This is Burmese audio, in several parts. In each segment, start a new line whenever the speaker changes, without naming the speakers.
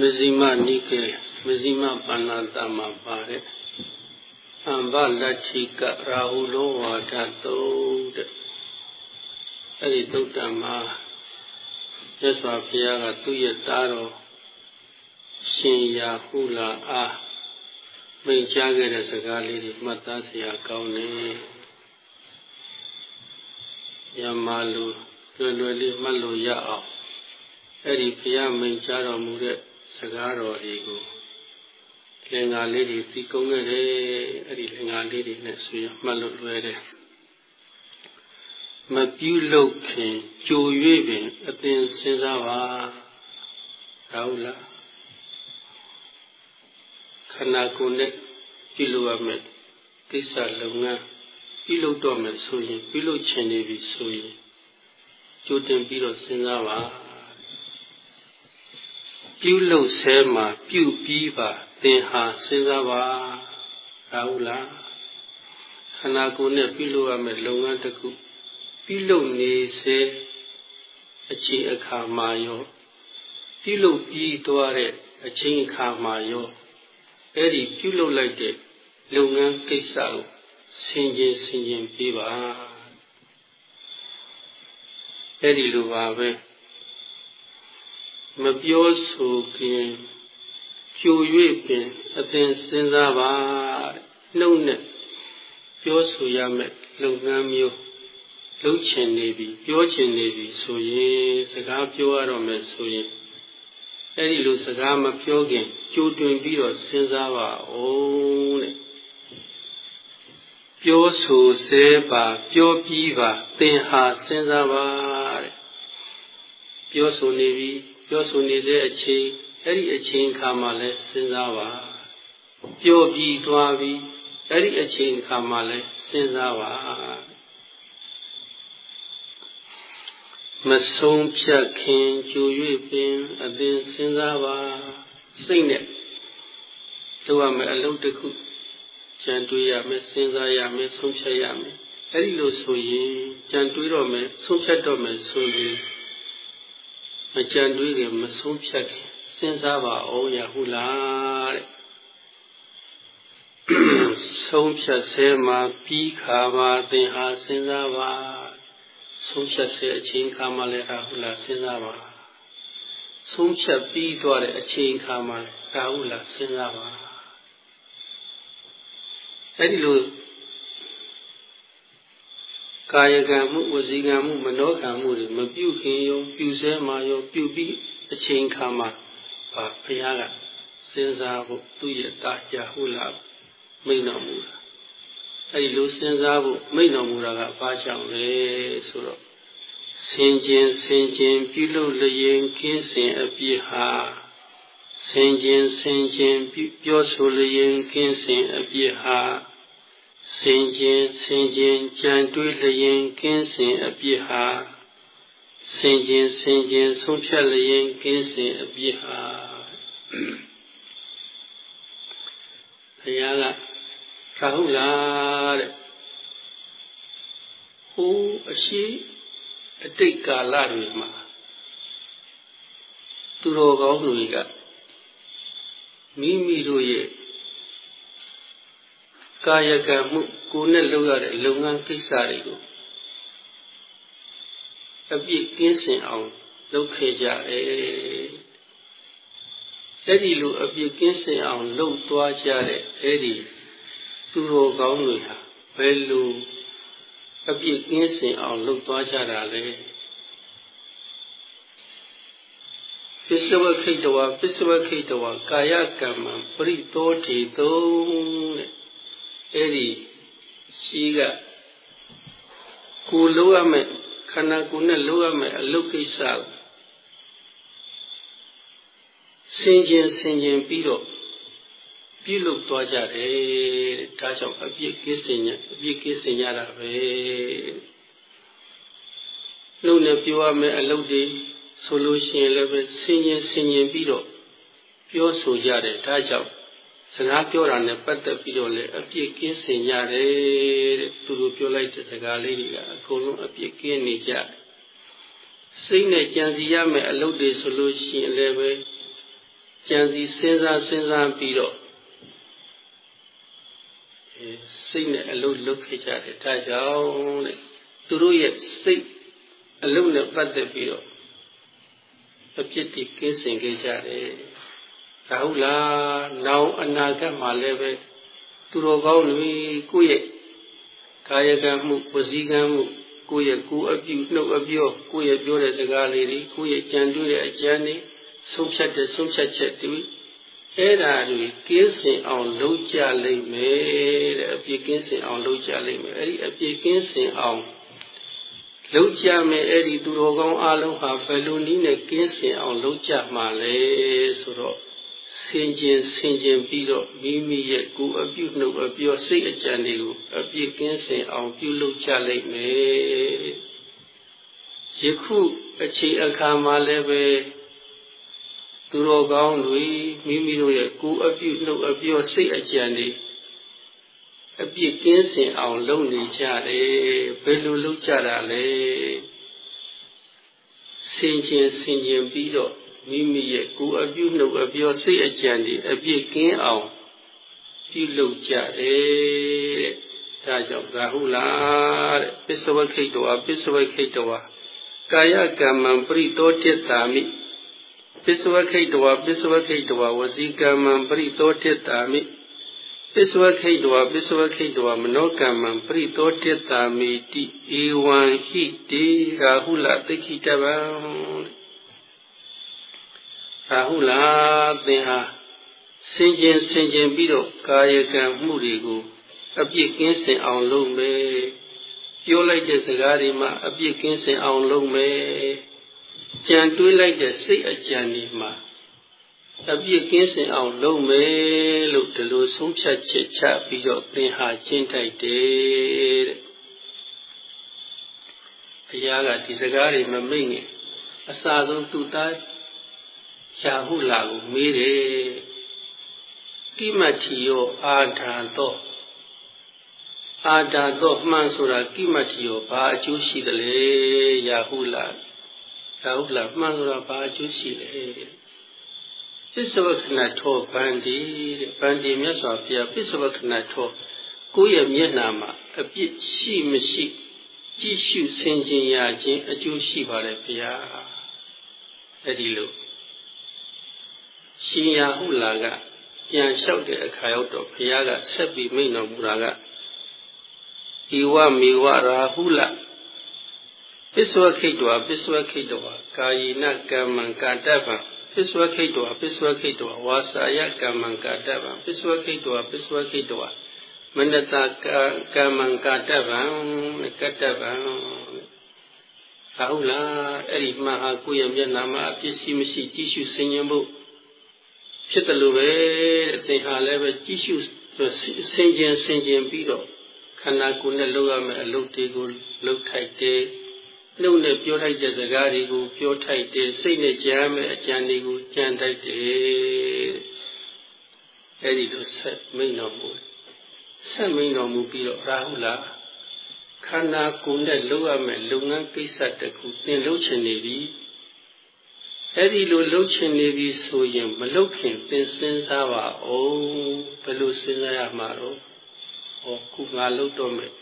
မဇိမနိကေမဇိမပဏ္ဏတမှာပါတဲ့အံဘလတ္ထိကရာဟုလောဝါဒတုတ်တဲ့အဲ့ဒီသုတ်တံမှာမြတ်စွာဘုရားကသူ့ရဲ့သားတော်ရှင်ရာဟုလာအားမိန့်ကြားခဲ့တဲ့စကားလေးတွေမှတ်သားစရာကောင်းတယ်။ယမလူလွယ်လွယ်လေးမှတ်လို့ရအောင်အဲ့ဒီဘုရားမိန့်ကြားတော်မူတဲ့ စကားတော်တွေကိုလင်္ကာလေးတွေသိကုံးခဲ့တယ်အဲ့ဒီလင်္ကာလေးတွေနဲ့ဆိုရမှတ်လို့လွယ်တယ်မပြုလုပ်ခင်ကြို၍ပင်အသင်စဉ်းစားပါဟုတ်လားခန္ဓာကိုယ်နဲ့ပြုလုပ်ရမယ်ကိစ္စလုပ်ငန်းပြုလုပ်တော့မယ်ဆိုရင်ပြုလုပ်ချင်နေပြီဆိုရင်ကြိုတင်ပြီးတော့စဉ်းစားပါ ပြုလုပ်ဆဲမှာပြုပြီးပါသင်ဟာစဉ်းစားပါဟုတ်လားခန္ဓာကိုယ်နဲ့ပြုလုပ်ရမယ်လုပ်ငန်းတစ်ခုပြုလုပ်နေစေအချိန်အခါမှာရောပြုလုပ်ပြီးသွားတဲ့အချိန်အခါမှာရောအဲ့ဒီပြုလုပ်လိုက်တဲ့လုပ်ငန်းကိစ္စကိုဆင်ခြင်ဆင်ခြင်ပြပါအဲ့ဒီလိုပါပဲ မပြောဆိုခင်ကြို၍ပင်အသင်စဉ်းစားပါနှုတ်နဲ့ပြောဆိုရမယ်လုပ်ငန်းမျိုးလုပ်ချင်နေပြီပြောချင်နေပြီဆိုရင်စကားပြောရတော့မယ်ဆိုရင်အဲ့ဒီလိုစကားမပြောခင်ကြိုတွင်ပြီးတော့စဉ်းစားပါဦးတဲ့ပြောဆိုစေပါပြောပြီးပါသင်ဟာစဉ်းစားပါတဲ့ပြောဆိုနေပြီ ပြောဆိုနေတဲ့အချိန်အဲ့ဒီအချိန်ခါမှလည်းစဉ်းစားပါပြောပြီးသွားပြီအဲ့ဒီအချိန်ခါမှလည်းစဉ်းစားပါမဆုံးဖြတ်ခင်ကြို၍ပင်အသင်စဉ်းစားပါစိတ်နဲ့လုပ်ရမယ်အလုပ်တစ်ခုကြံတွေးရမယ်စဉ်းစားရမယ်ဆုံးဖြတ်ရမယ်အဲ့ဒီလိုဆိုရင်ကြံတွေးတော့မယ်ဆုံးဖြတ်တော့မယ်ဆိုရင် မကြံတွေးခင်မဆုံးဖြတ်ခင်စဉ်းစားပါအောင်ရဟုလားတဲ့ဆုံးဖြတ်ဆဲမှာပြီးခါပါသင်ဟာစဉ်းစားပါဆုံးဖြတ်ဆဲအချိန်ခါမှလည်းဟာဟုလားစဉ်းစားပါဆုံးဖြတ်ပြီးသွားတဲ့အချိန်ခါမှလည်းဟာဟုလားစဉ်းစားပါအဲ့ဒီလို ကာယကံမှုဝစီကံမှုမနောကံမှုတွေမပြုခင်ရောပြုစဲမှာရောပြုပြီးအချိန်ခါမှာဘုရားကစဉ်းစားဖို့သူ့ရဲ့တာကြာဟုတ်လားမိန်တော်မူတာအဲဒီလိုစဉ်းစားဖို့မိန်တော်မူတာကဘာကြောင့်လဲဆိုတော့ဆင်ခြင်ဆင်ခြင်ပြုလုပ်လျင်ကင်းစင်အပြည့်ဟာဆင်ခြင်ဆင်ခြင်ပြောဆိုလျင်ကင်းစင်အပြည့်ဟာ ဆင်ခြင်ဆင်ခြင်ကြံတွေးလျင်ကင်းစင်အပြည့်ဟာဆင်ခြင်ဆင်ခြင်ဆုံးဖြတ်လျင်ကင်းစင်အပြည့်ဟာဘုရားကသာဟုတ်လားတဲ့ဟိုအရှိအတိတ်ကာလတွေမှာသူတော်ကောင်းတွေကမိမိတို့ရဲ့ ကာယကံမှုကိုယ်နဲ့လုပ်ရတဲ့လုပ်ငန်းကိစ္စတွေကိုအပြည့်ကင်းစင်အောင်လုပ်ခဲ့ကြတယ်အဲ့ဒီလိုအပြည့်ကင်းစင်အောင်လုပ်သွားကြတဲ့အဲ့ဒီသူတော်ကောင်းတွေဟာဘယ်လိုအပြည့်ကင်းစင်အောင်လုပ်သွားကြတာလဲပစ္စဝခိတဝပစ္စဝခိတဝကာယကမ္မပရိသောတိတုံးတဲ့ အဲ့ဒီရှိကကိုလိုရမယ်ခန္ဓာကိုယ်နဲ့လိုရမယ်အလုပ်ကိစ္စဆင်ခြင်ဆင်ခြင်ပြီးတော့ပြုလုပ်သွားကြတယ်ဒါကြောင့်အပြစ်ကိစ္စညအပြစ်ကိစ္စညတာပဲနှုတ်နဲ့ပြောရမယ်အလုပ်တွေဆိုလို့ရှိရင်လည်းပဲဆင်ခြင်ဆင်ခြင်ပြီးတော့ပြောဆိုကြတယ်ဒါကြောင့် စကားပြောတာနဲ့ပတ်သက်ပြီးတော့လည်းအပြစ်ကင်းစင်ကြတယ်တဲ့သူတို့ပြောလိုက်တဲ့စကားလေးတွေကအကုန်လုံးအပြစ်ကင်းနေကြတယ်စိတ်နဲ့ကြံစီရမယ်အလုပ်တွေဆိုလို့ရှိရင်လည်းပဲကြံစီစဉ်းစားစဉ်းစားပြီးတော့စိတ်နဲ့အလုပ်လုပ်ခဲ့ကြတယ်ဒါကြောင့်တဲ့သူတို့ရဲ့စိတ်အလုပ်နဲ့ပတ်သက်ပြီးတော့အပြစ်တွေကင်းစင်ခဲ့ကြတယ် ဒါဟုတ်လားနောင်အနာဂတ်မှာလည်းပဲသူတော်ကောင်းတွေကိုယ့်ရဲ့ကာယကံမှုဝစီကံမှုကိုယ့်ရဲ့ကိုယ်အပြုနှုတ်အပြောကိုယ့်ရဲ့ပြောတဲ့စကားလေးတွေကိုယ့်ရဲ့ကြံတွေ့တဲ့အကြံတွေဆုံးဖြတ်တဲ့ဆုံးဖြတ်ချက်တွေအဲ့ဒါတွေကင်းစင်အောင်လုပ်ကြလိမ့်မယ်တဲ့အပြစ်ကင်းစင်အောင်လုပ်ကြလိမ့်မယ်အဲ့ဒီအပြစ်ကင်းစင်အောင်လုပ်ကြမယ်အဲ့ဒီသူတော်ကောင်းအလုံးဟာဘယ်လိုနည်းနဲ့ကင်းစင်အောင်လုပ်ကြမှာလဲဆိုတော့ ဆင်ခြင်ဆင်ခြင်ပြီးတော့မိမိရဲ့ကိုယ်အပြုနှုတ်အပြောစိတ်အကြံတွေကိုအပြစ်ကင်းစင်အောင်ပြုလုပ်ကြလိမ့်မယ်ယခုအချိန်အခါမှာလည်းပဲသူတော်ကောင်းတွေမိမိတို့ရဲ့ကိုယ်အပြုနှုတ်အပြောစိတ်အကြံတွေအပြစ်ကင်းစင်အောင်လုပ်နေကြတယ်ဘယ်လိုလုပ်ကြတာလဲဆင်ခြင်ဆင်ခြင်ပြီးတော့ မိမိရဲ့ကိုယ်အပြုနှုတ်အပြောစိတ်အကြံတွေအပြစ်ကင်းအောင်ပြုလုပ်ကြတယ်တဲ့ဒါကြောင့်သာဟုလားတဲ့ပစ္စဝခိတဝပစ္စဝခိတဝကာယကမ္မံပရိတောတိတာမိပစ္စဝခိတဝပစ္စဝခိတဝဝစီကမ္မံပရိတောတိတာမိပစ္စဝခိတဝပစ္စဝခိတဝမနောကမ္မံပရိတောတိတာမိတိဧဝံဟိတေရာဟုလသိခိတဗံ ရာဟုလားသင်ဟာစင်ကျင်စင်ကျင်ပြီးတော့ကာယကံမှုတွေကိုအပြစ်ကင်းစင်အောင်လုပ်မယ်ပြောလိုက်တဲ့စကားတွေမှာအပြစ်ကင်းစင်အောင်လုပ်မယ်ကြံတွေးလိုက်တဲ့စိတ်အကြံတွေမှာအပြစ်ကင်းစင်အောင်လုပ်မယ်လို့ဒီလိုဆုံးဖြတ်ချက်ချပြီးတော့သင်ဟာကျင့်တိုက်တယ်တဲ့ဘုရားကဒီစကားတွေမမိတ်ငင်အစာဆုံးသူ့သား ရာဟုလာကိုမေးတယ်ကိမတိယောအာထာသောအာထာသောမှန်ဆိုတာကိမတိယောဘာအကျိုးရှိသလဲရာဟုလာရာဟုလာမှန်ဆိုတာဘာအကျိုးရှိလဲပစ္စဝခဏထောဗန္ဒီတဲ့ဗန္ဒီမြတ်စွာဘုရားပစ္စဝခဏထောကိုယ့်ရဲ့မျက်နာမှာအပြစ်ရှိမရှိကြည့်ရှုဆင်ခြင်ရခြင်းအကျိုးရှိပါတယ်ဘုရားအဲ့ဒီလို ရှင်ရဟုလာကပြန်လျှောက်တဲ့အခါရောက်တော့ဘုရားကဆက်ပြီးမိန့်တော်မူတာကဤဝမေဝရာဟုလပစ္စဝခိတောပစ္စဝခိတောကာယေနကမ္မံကာတဗံပစ္စဝခိတောပစ္စဝခိတောဝါစာယကမ္မံကာတဗံပစ္စဝခိတောပစ္စဝခိတောမနတကမ္မံကာတဗံကတဗံဟုတ်လားအဲ့ဒီမှဟာကိုယ့်ရဲ့မျက်နှာမှာအပြစ်ရှိမရှိကြည့်ရှုဆင်ခြင်ဖို့ ဖြစ်တယ်လို့ပဲသင်ဟာလည်းပဲကြည့်ရှုဆင်ခြင်ဆင်ခြင်ပြီးတော့ခန္ဓာကိုယ်နဲ့လုပ်ရမယ့်အလုပ်တွေကိုလုပ်ထိုက်တယ်နှုတ်နဲ့ပြောထိုက်တဲ့စကားတွေကိုပြောထိုက်တယ်စိတ်နဲ့ကြံရမယ့်အကြံတွေကိုကြံထိုက်တယ်အဲဒီလိုဆက်မိန်တော်မူဆက်မိန်တော်မူပြီးတော့ရာဟုလာခန္ဓာကိုယ်နဲ့လုပ်ရမယ့်လုပ်ငန်းကိစ္စတခုသင်လုပ်ချင်နေပြီ အဲ့ဒီလိုလှုပ်ချင်နေပြီဆိုရင်မလှုပ်ခင်သင်စဉ်းစားပါဦးဘယ်လိုစဉ်းစားရမှာတော့ဟောခုငါလှုပ်တော့မယ်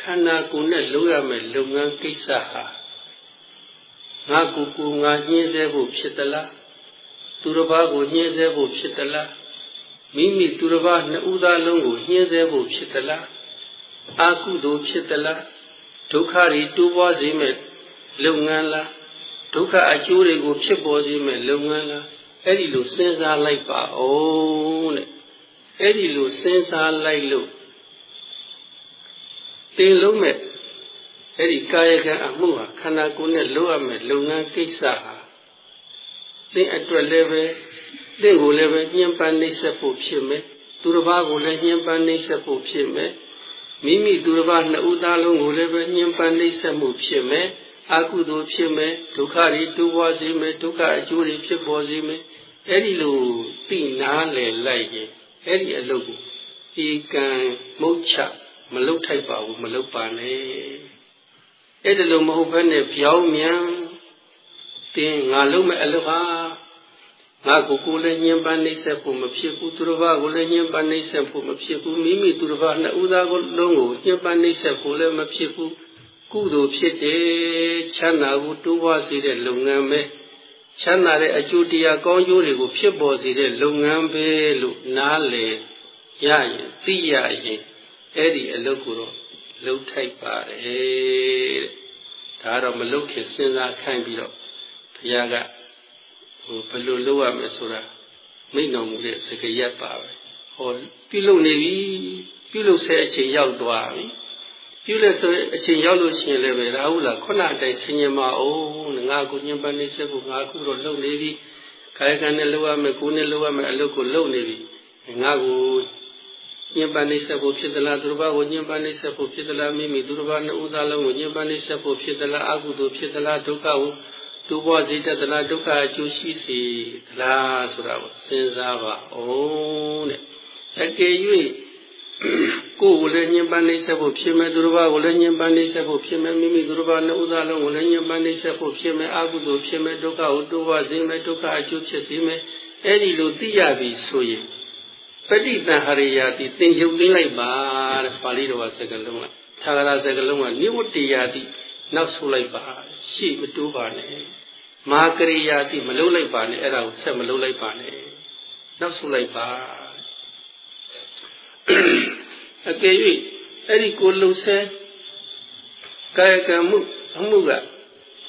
ခန္ဓာကိုယ်နဲ့လုပ်ရမယ့်လုပ်ငန်းကိစ္စဟာငါကိုယ်ကိုငါညှင်းဆဲဖို့ဖြစ်သလားသူတစ်ပါးကိုညှင်းဆဲဖို့ဖြစ်သလားမိမိသူတစ်ပါးနှစ်ဦးသားလုံးကိုညှင်းဆဲဖို့ဖြစ်သလားအာကုသိုလ်ဖြစ်သလားဒုက္ခတွေတိုးပွားစေမဲ့လုပ်ငန်းလား ဒုက္ခအကျိုးတွေကိုဖြစ်ပေါ်စေမဲ့လုပ်ငန်းလားအဲ့ဒီလိုစဉ်းစားလိုက်ပါဦးတဲ့အဲ့ဒီလိုစဉ်းစားလိုက်လို့တင်လုံးမဲ့အဲ့ဒီကာယကံအမှုဟာခန္ဓာကိုယ်နဲ့လုပ်ရမယ့်လုပ်ငန်းကိစ္စဟာသင်အတွက်လည်းပဲသင်ကိုလည်းပဲညှဉ်းပန်းနှိပ်စက်ဖို့ဖြစ်မယ်သူတစ်ပါးကိုလည်းညှဉ်းပန်းနှိပ်စက်ဖို့ဖြစ်မယ်မိမိသူတစ်ပါးနှစ်ဦးသားလုံးကိုလည်းပဲညှဉ်းပန်းနှိပ်စက်မှုဖြစ်မယ် အကုသိုလ်ဖြစ်မယ်ဒုက္ခတွေတိုးပွားစေမယ်ဒုက္ခအကျိုးတွေဖြစ်ပေါ်စေမယ်အဲ့ဒီလိုသိနာလေလိုက်ရင်အဲ့ဒီအလုပ်ကိုဒီကံမုတ်ချမလုတ်ထိုက်ပါဘူးမလုတ်ပါနဲ့အဲ့ဒီလိုမဟုတ်ဘဲနဲ့ပြောင်းမြန်တင်းငါလုံးမဲ့အလုပ်ဟာငါကိုကိုလည်းညှဉ်းပန်းနှိပ်စက်ဖို့မဖြစ်ဘူးသူတစ်ပါးကိုလည်းညှဉ်းပန်းနှိပ်စက်ဖို့မဖြစ်ဘူးမိမိသူတစ်ပါးနှစ်ဦးသားကိုလုံးကိုညှဉ်းပန်းနှိပ်စက်ဖို့လည်းမဖြစ်ဘူး ကုသိုလ်ဖြစ်တယ်ချမ်းသာကိုတိုးပွားစေတဲ့လုပ်ငန်းပဲချမ်းသာတဲ့အကျိုးတရားကောင်းကျိုးတွေကိုဖြစ်ပေါ်စေတဲ့လုပ်ငန်းပဲလို့နားလည်ရရင်သိရရင်အဲ့ဒီအလုပ်ကိုတော့လုပ်ထိုက်ပါတယ်တဲ့ဒါတော့မလုပ်ခင်စဉ်းစားခိုင်းပြီးတော့ဘုရားကဟိုဘယ်လိုလုပ်ရမလဲဆိုတာမိန့်တော်မူတဲ့စကားရက်ပါပဲဟောပြုလုပ်နေပြီပြုလုပ်ဆဲအချိန်ရောက်သွားပြီ ပြုလဲဆိုအချိန်ရောက်လို့ရှိရင်လည်းပဲရာဟုလာခုနအတိုင်းဆင်ញင်မအောင်ငါကိုညင်ပန်းနေချက်ကိုငါခုတော့လုပ်နေပြီကာယကံနဲ့လုပ်ရမယ်ကိုယ်နဲ့လုပ်ရမယ်အလုပ်ကိုလုပ်နေပြီငါကိုညင်ပန်းနေဆက်ဖို့ဖြစ်သလားသူတစ်ပါးကိုညင်ပန်းနေဆက်ဖို့ဖြစ်သလားမိမိသူတစ်ပါးနှစ်ဦးသားလုံးကိုညင်ပန်းနေဆက်ဖို့ဖြစ်သလားအကုသိုလ်ဖြစ်သလားဒုက္ခကိုသူဘဝစိတ်တလားဒုက္ခအကျိုးရှိစေသလားဆိုတာကိုစဉ်းစားပါအောင်တဲ့အကယ်၍ ကိုယ်ကိုလည်းညင်ပန်းနေဆက်ဖို့ဖြစ်မယ်သူတစ်ပါးကိုလည်းညင်ပန်းနေဆက်ဖို့ဖြစ်မယ်မိမိသူတစ်ပါးနှစ်ဦးသားလုံးကိုလည်းညင်ပန်းနေဆက်ဖို့ဖြစ်မယ်အကုသိုလ်ဖြစ်မယ်ဒုက္ခကိုတိုးဝစေမယ်ဒုက္ခအကျိုးဖြစ်စေမယ်အဲ့ဒီလိုသိရပြီဆိုရင်ပဋိသင်္ဟရိယာတိသင်ယုတ်သိလိုက်ပါတဲ့ပါဠိတော်ကစကားလုံးကထာဂရစကားလုံးကနိဝတ္တိယာတိနောက်ဆုလိုက်ပါရှေ့မတိုးပါနဲ့မာကရိယာတိမလုံးလိုက်ပါနဲ့အဲ့ဒါကိုဆက်မလုံးလိုက်ပါနဲ့နောက်ဆုလိုက်ပါ အကယ်၍အဲ့ဒီကိုလှုပ်ဆဲကာယကံမှုအမှုက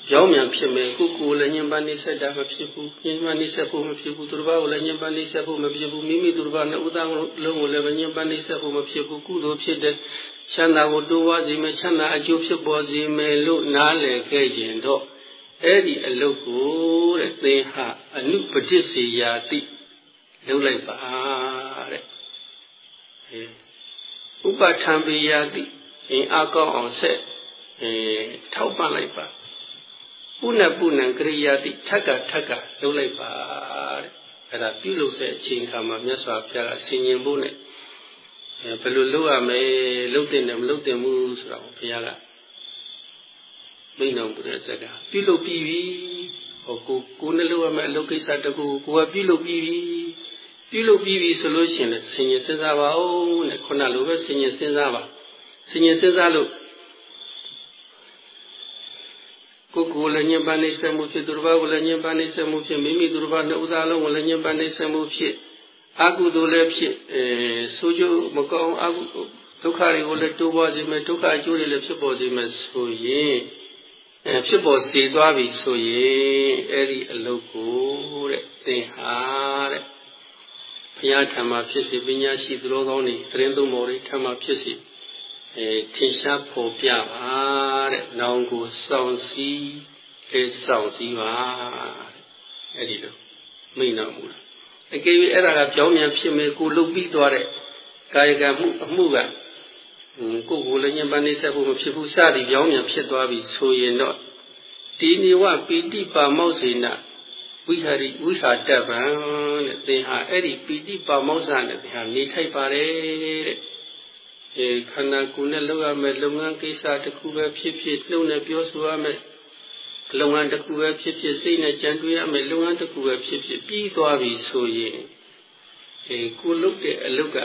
ကြောင်းမြန်ဖြစ်မယ်ကိုကိုလည်းညင်ပန်းနေဆက်တာမဖြစ်ဘူးညင်ပန်းနေဆက်ဖို့မဖြစ်ဘူးသူတစ်ပါးကိုလည်းညင်ပန်းနေဆက်ဖို့မဖြစ်ဘူးမိမိသူတစ်ပါးနဲ့ဥဒ္ဒလုံးကိုလည်းညင်ပန်းနေဆက်ဖို့မဖြစ်ဘူးကုသိုလ်ဖြစ်တဲ့ချမ်းသာကိုတိုးဝါးစေမယ်ချမ်းသာအကျိုးဖြစ်ပေါ်စေမယ်လို့နားလည်ခဲ့ခြင်းတော့အဲ့ဒီအလုတ်ကိုတဲ့သင်ဟာအနုပတိစေယာတိလုပ်လိုက်ပါတဲ့ ဥပထံပိယာတိအင်းအကောင်းအောင်ဆက်အဲထောက်ပံ့လိုက်ပါပုဏ္ဏပုဏ္ဏကရိယာတိထက်ကထက်ကလုပ်လိုက်ပါတဲ့အဲ့ဒါပြုလုပ်တဲ့အချိန်ခါမှာမြတ်စွာဘုရားကဆင်ញင်ဖို့နဲ့ဘယ်လိုလုပ်ရမလဲလုပ်တဲ့နဲ့မလုပ်တဲ့ဘူးဆိုတာကိုဘုရားကမိန့်တော်မူတဲ့စကားပြုလုပ်ပြီးပြီဟောကိုကိုနဲ့လုပ်ရမယ်အလုပ်ကိစ္စတကူကိုကပြုလုပ်ပြီးပြီ ပြုလုပ်ပြီးပြီဆိုလို့ရှိရင်ဆင်ញင်စဉ်းစားပါဦးတဲ့ခုနလိုပဲဆင်ញင်စဉ်းစားပါဆင်ញင်စဉ်းစားလို့ကိုယ်ကိုယ်လည်းညင်ပန်းနေဆက်မှုဖြစ်သူတစ်ပါးကိုလည်းညင်ပန်းနေဆက်မှုဖြစ်မိမိသူတစ်ပါးနှစ်ဦးသားလုံးကိုလည်းညင်ပန်းနေဆက်မှုဖြစ်အကုသိုလ်လည်းဖြစ်အဲဆိုကြမကောင်းအကုဒုက္ခတွေကိုလည်းတိုးပွားစေမယ်ဒုက္ခအကျိုးတွေလည်းဖြစ်ပေါ်စေမယ်ဆိုရင်အဲဖြစ်ပေါ်စေသွားပြီဆိုရင်အဲ့ဒီအလုပ်ကိုတဲ့သင်ဟာတဲ့ ဘုရားထံမှာဖြစ်စေပညာရှိသူတော်ကောင်းတွေတရင်သုံးပေါ်တွေထံမှာဖြစ်စေအဲထင်ရှားပေါ်ပြပါတဲ့။နောင်ကိုစောင့်စည်းအဲစောင့်စည်းပါအဲ့ဒီလိုမိန့်တော်မူတာ။အကယ်၍အဲ့ဒါကကြောင်းမြန်ဖြစ်မယ်ကိုလုတ်ပြီးသွားတဲ့ကာယကံမှုအမှုကကိုယ်ကိုလည်းညံပန်းနေဆက်ဖို့မဖြစ်ဘူးစသည်ကြောင်းမြန်ဖြစ်သွားပြီဆိုရင်တော့ဒီနေဝပိဋိပါမောက်စေန ဝိဟာရိဝိဟာတပံတဲ့သင်ဟာအဲ့ဒီပိဋိပါမောက်စနဲ့သင်ဟာနေထိုက်ပါတယ်တဲ့အဲခန္ဓာကိုယ်နဲ့လုပ်ရမယ့်လုပ်ငန်းကိစ္စတစ်ခုပဲဖြစ်ဖြစ်နှုတ်နဲ့ပြောဆိုရမယ့်လုပ်ငန်းတစ်ခုပဲဖြစ်ဖြစ်စိတ်နဲ့ကြံတွေးရမယ့်လုပ်ငန်းတစ်ခုပဲဖြစ်ဖြစ်ပြီးသွားပြီဆိုရင်အဲကိုလုပ်တဲ့အလုပ်က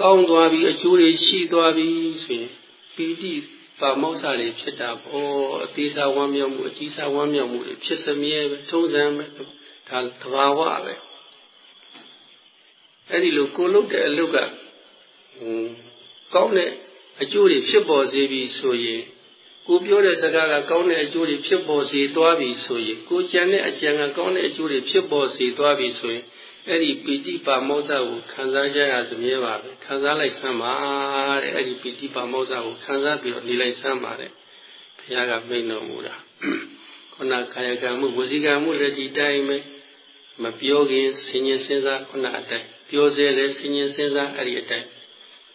ကောင်းသွားပြီအကျိုးတွေရှိသွားပြီဆိုရင်ပီတိ ပါမောက္ခတွေဖြစ်တာပေါ့အသေးစားဝမ်းမြောက်မှုအကြီးစားဝမ်းမြောက်မှုတွေဖြစ်စမြဲပဲထုံးစံပဲဒါသဘာဝပဲအဲ့ဒီလိုကိုလုပ်တဲ့အလုပ်ကကောင်းတဲ့အကျိုးတွေဖြစ်ပေါ်စေပြီဆိုရင်ကိုပြောတဲ့စကားကကောင်းတဲ့အကျိုးတွေဖြစ်ပေါ်စေသွားပြီဆိုရင်ကိုကြံတဲ့အကြံကကောင်းတဲ့အကျိုးတွေဖြစ်ပေါ်စေသွားပြီဆိုရင် အဲ့ဒီပီတိပါမောဇ္ဇကိုခံစားကြရသမြဲပါပဲခံစားလိုက်စမ်းပါတဲ့အဲ့ဒီပီတိပါမောဇ္ဇကိုခံစားပြီးတော့နေလိုက်စမ်းပါတဲ့ဘုရားကမိန့်တော်မူတာခုနကာယကံမှုဝစီကံမှုလည်းဒီတိုင်းပဲမပြောခင်ဆင်ញင်စဉ်းစားခုနအတိုင်းပြောစေလည်းဆင်ញင်စဉ်းစားအဲ့ဒီအတိုင်း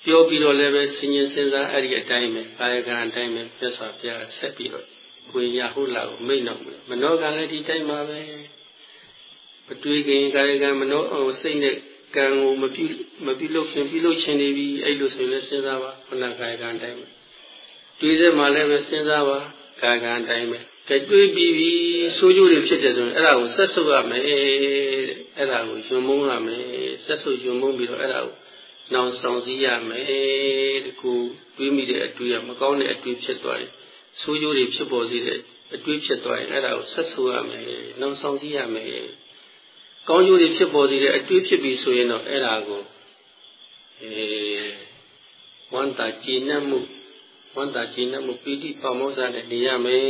ပြောပြီးတော့လည်းပဲဆင်ញင်စဉ်းစားအဲ့ဒီအတိုင်းပဲကာယကံအတိုင်းပဲမြတ်စွာဘုရားဆက်ပြီးတော့ကိုယ်ရဟုတ်လားကိုမိန့်တော်မူတယ်မနောကံလည်းဒီတိုင်းပါပဲ မတွေးခင်ကာယကံမနောစိတ်နဲ့ကံကိုမပြုမပြုလုပ်ခင်ပြုလုပ်ခြင်းနေပြီအဲ့လိုဆိုရင်လည်းစဉ်းစားပါခဏကာယကံအတိုင်းပဲတွေးစဲမှလည်းပဲစဉ်းစားပါကာယကံအတိုင်းပဲကဲတွေးပြီးပြီးဆိုးကျိုးတွေဖြစ်တယ်ဆိုရင်အဲ့ဒါကိုဆက်ဆုပ်ရမယ်အဲ့ဒါကိုယွံမုန်းရမယ်ဆက်ဆုပ်ယွံမုန်းပြီးတော့အဲ့ဒါကိုနောင်ဆောင်စည်းရမယ်တကူတွေးမိတဲ့အတွေ့အမကောင်းတဲ့အတွေ့ဖြစ်သွားတယ်ဆိုးကျိုးတွေဖြစ်ပေါ်စေတဲ့အတွေ့ဖြစ်သွားရင်အဲ့ဒါကိုဆက်ဆုပ်ရမယ်နောင်ဆောင်စည်းရမယ် ကောင်းကျိုးတွေဖြစ်ပေါ်စေတဲ့အတွေ့ဖြစ်ပြီဆိုရင်တော့အဲ့ဒါကိုအဲဝန္တာကျင့်နှမှုဝန္တာကျင့်နှမှုပိဋိပမောဇနဲ့နေရမယ်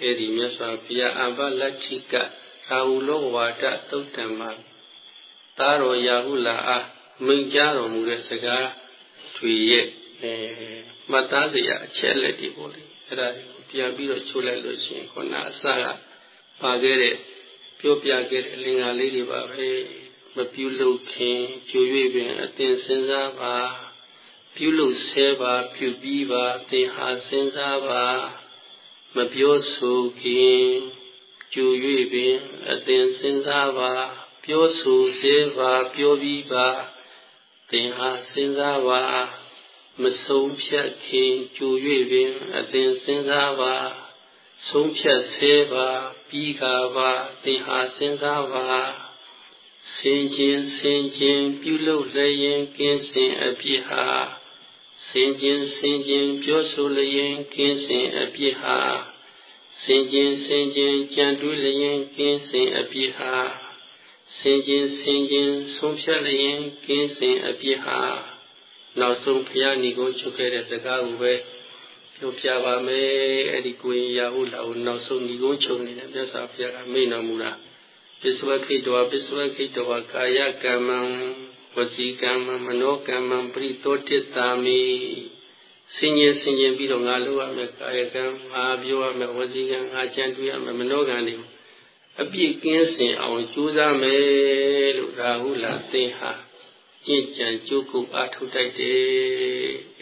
အဲ့ဒီမြတ်စွာဘုရားအဘလတ္ထိကရာဟုလောဝါဒသုတ်တံမှာသာရောရာဟုလာအားမိန့်ကြားတော်မူတဲ့စကားတွေရဲ့အဲမှတ်သားစရာအချက်လက်တွေပေါ့လေအဲ့ဒါကိုပြန်ပြီးတော့ချိုးလိုက်လို့ရှိရင်ခုနအစကပါခဲ့တဲ့ ပြောပြခဲ့တဲ့အလင်္ကာလေးတွေပါပဲမပြုလုပ်ခင်ကြို၍ပင်အသင်စဉ်းစားပါပြုလုပ်ဆဲပါပြုပြီးပါသင်ဟာစဉ်းစားပါမပြောဆိုခင်ကြို၍ပင်အသင်စဉ်းစားပါပြောဆိုဆဲပါပြောပြီးပါသင်ဟာစဉ်းစားပါမဆုံးဖြတ်ခင်ကြို၍ပင်အသင်စဉ်းစားပါဆုံးဖြတ်ဆဲပါ ပြီးကားပါသင်ဟာစဉ်းစားပါစင်ခြင်းစင်ခြင်းပြုလုပ်လျင်ကင်းစင်အပြစ်ဟာစင်ခြင်းစင်ခြင်းပြောဆိုလျင်ကင်းစင်အပြစ်ဟာစင်ခြင်းစင်ခြင်းကြံတွေးလျင်ကင်းစင်အပြစ်ဟာစင်ခြင်းစင်ခြင်းဆုံးဖြတ်လျင်ကင်းစင်အပြစ်ဟာနောက်ဆုံးဘုရားညီကိုချုပ်ခဲ့တဲ့စကားကိုပဲ ပြောပြပါမယ်အဲ့ဒီကိုရင်ရာဟုလာကိုနောက်ဆုံးညီကိုချုပ်နေတဲ့မြတ်စွာဘုရားကမိန့်တော်မူတာပစ္စဝခိတောပစ္စဝခိတောကာယကမ္မံဝစီကမ္မံမနောကမ္မံပရိသောတိတာမိစင်ရင်စင်ရင်ပြီးတော့ငါလုပ်ရမယ်ကာယကံငါပြောရမယ်ဝစီကံငါကြံတွေ့ရမယ်မနောကံတွေအပြည့်ကင်းစင်အောင်ကြိုးစားမယ်လို့ရာဟုလာသင်ဟာကြင်ကြံကြိုးကုပ်အားထုတ်တိုက်တယ်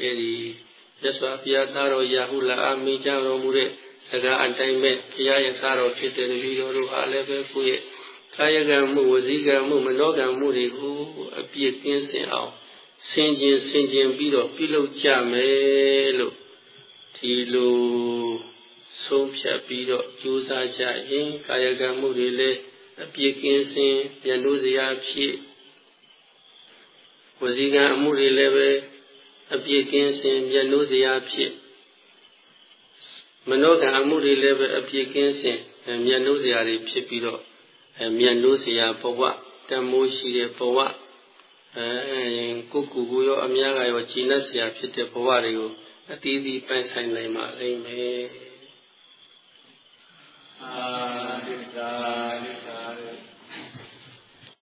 အဲဒီ ရသော်ဘုရားသားတော်ရာဟုလာအမိကြတော်မူတဲ့စကားအတိုင်းပဲဘုရားရဲ့သားတော်ဖြစ်တဲ့တပည့်တော်တို့အားလည်းပဲကိုယ့်ရဲ့ကာယကံမှုဝစီကံမှုမနောကံမှုတွေကိုအပြည့်ကင်းစင်အောင်ဆင်ခြင်ဆင်ခြင်ပြီးတော့ပြုလုပ်ကြမယ်လို့ဒီလိုဆုံးဖြတ်ပြီးတော့ကြိုးစားကြရင်ကာယကံမှုတွေလည်းအပြည့်ကင်းစင်ပြန်လို့စရာဖြစ်ဝစီကံအမှုတွေလည်းပဲ အပြည့်ကင်းစင်ပြန်လို့စရာဖြစ်မနောကံအမှုတွေလည်းပဲအပြည့်ကင်းစင်မြန်လို့စရာတွေဖြစ်ပြီးတော့အဲမြန်လို့စရာဘဝတမိုးရှိတဲ့ဘဝအဲကိုကူကိုရောအများကရောဂျင်းတ်စရာဖြစ်တဲ့ဘဝတွေကိုအသီးသီးပိုင်ဆိုင်နိုင်ပါလိမ့်မယ်အာတိတာ